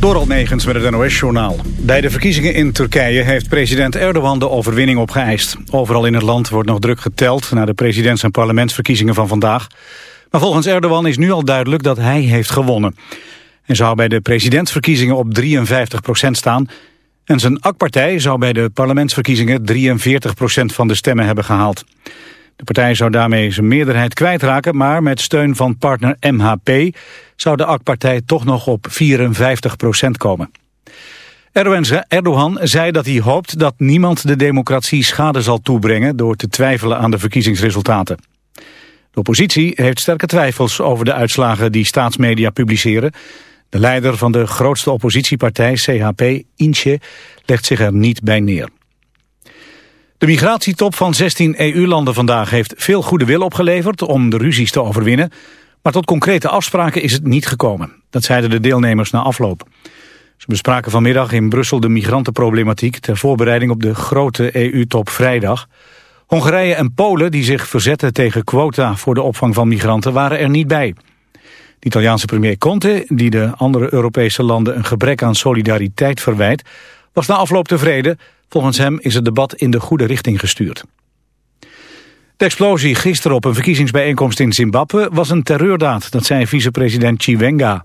Door Negens met het NOS-journaal. Bij de verkiezingen in Turkije heeft president Erdogan de overwinning opgeëist. Overal in het land wordt nog druk geteld... naar de presidents- en parlementsverkiezingen van vandaag. Maar volgens Erdogan is nu al duidelijk dat hij heeft gewonnen. Hij zou bij de presidentsverkiezingen op 53% staan... en zijn AK-partij zou bij de parlementsverkiezingen 43% van de stemmen hebben gehaald. De partij zou daarmee zijn meerderheid kwijtraken... maar met steun van partner MHP zou de AK-partij toch nog op 54% komen. Erdogan zei dat hij hoopt dat niemand de democratie schade zal toebrengen... door te twijfelen aan de verkiezingsresultaten. De oppositie heeft sterke twijfels over de uitslagen die staatsmedia publiceren. De leider van de grootste oppositiepartij, CHP, Inche, legt zich er niet bij neer. De migratietop van 16 EU-landen vandaag heeft veel goede wil opgeleverd om de ruzies te overwinnen. Maar tot concrete afspraken is het niet gekomen. Dat zeiden de deelnemers na afloop. Ze bespraken vanmiddag in Brussel de migrantenproblematiek ter voorbereiding op de grote EU-top vrijdag. Hongarije en Polen, die zich verzetten tegen quota voor de opvang van migranten, waren er niet bij. De Italiaanse premier Conte, die de andere Europese landen een gebrek aan solidariteit verwijt, was na afloop tevreden. Volgens hem is het debat in de goede richting gestuurd. De explosie gisteren op een verkiezingsbijeenkomst in Zimbabwe was een terreurdaad, dat zei vicepresident Chiwenga.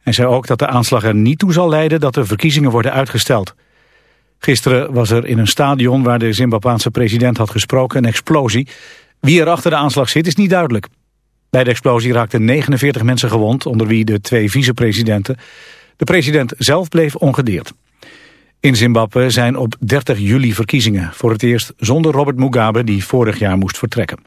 Hij zei ook dat de aanslag er niet toe zal leiden dat de verkiezingen worden uitgesteld. Gisteren was er in een stadion waar de Zimbabwaanse president had gesproken een explosie. Wie er achter de aanslag zit is niet duidelijk. Bij de explosie raakten 49 mensen gewond, onder wie de twee vicepresidenten. De president zelf bleef ongedeerd. In Zimbabwe zijn op 30 juli verkiezingen. Voor het eerst zonder Robert Mugabe die vorig jaar moest vertrekken.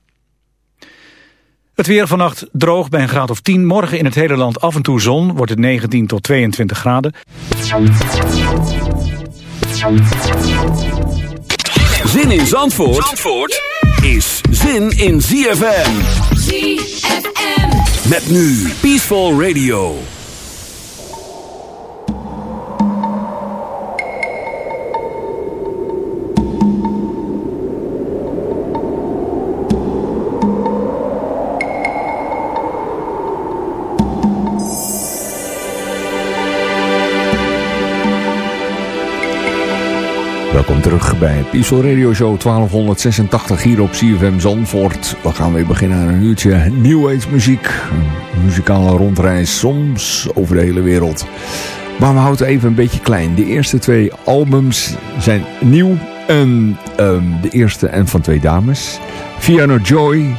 Het weer vannacht droog bij een graad of 10. Morgen in het hele land af en toe zon. Wordt het 19 tot 22 graden. Zin in Zandvoort, Zandvoort is zin in ZFM. ZFM. Met nu Peaceful Radio. Terug bij Peaceful Radio Show 1286 hier op CFM Zandvoort. We gaan weer beginnen aan een uurtje New Age muziek. Een muzikale rondreis soms over de hele wereld. Maar we houden even een beetje klein. De eerste twee albums zijn nieuw. En um, de eerste en van twee dames. Fiona Joy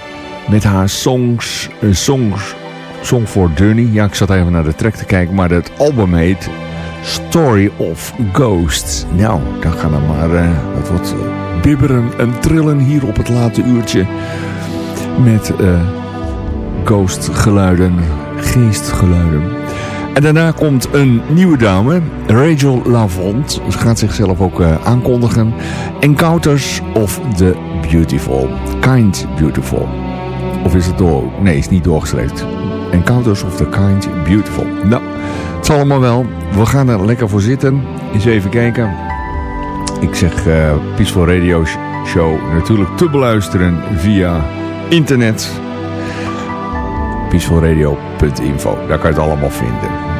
met haar songs, songs Song for Journey. Ja, ik zat even naar de track te kijken. Maar het album heet Story of Ghosts. Nou, dan gaan we maar uh, wat, wat bibberen en trillen hier op het late uurtje. Met uh, ghostgeluiden, geestgeluiden. En daarna komt een nieuwe dame, Rachel Lavont. Ze gaat zichzelf ook aankondigen. Encounters of the Beautiful. Kind Beautiful. Of is het door... Nee, is niet doorgeschreven. Encounters of the Kind Beautiful. Nou, het zal allemaal wel. We gaan er lekker voor zitten. Eens even kijken. Ik zeg uh, Peaceful Radio Show natuurlijk te beluisteren via internet. Peacefulradio.info. Daar kan je het allemaal vinden.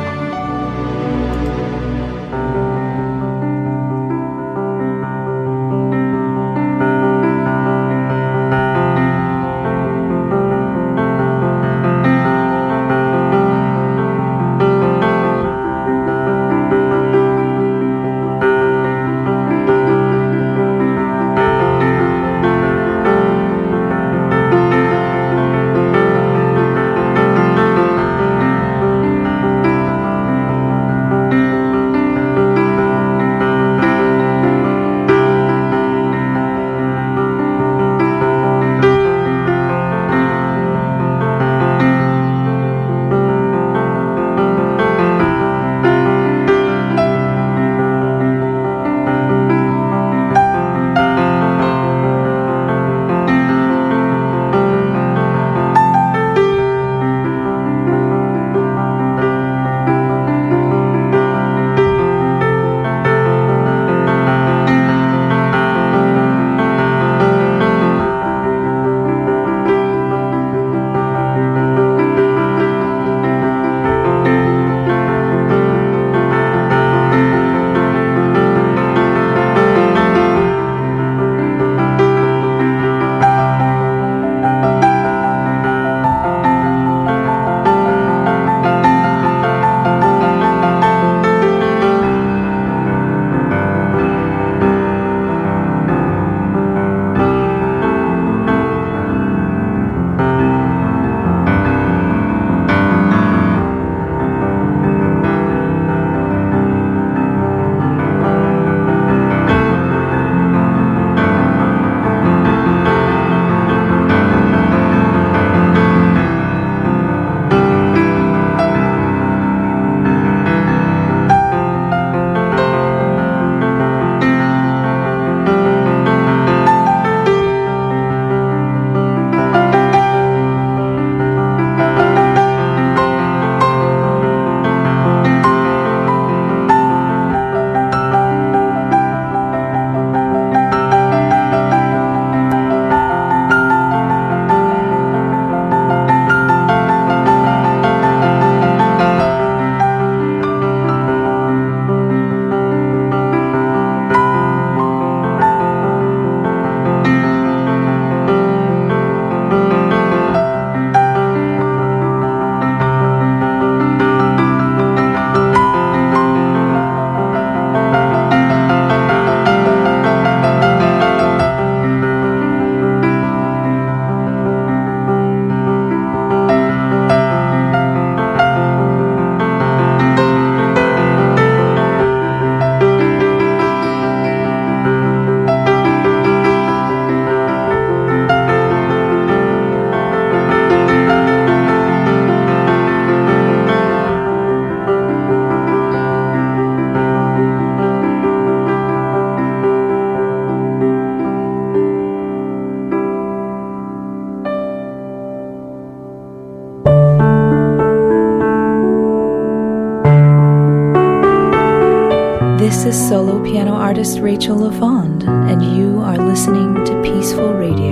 Is solo piano artist Rachel LaFond, and you are listening to Peaceful Radio.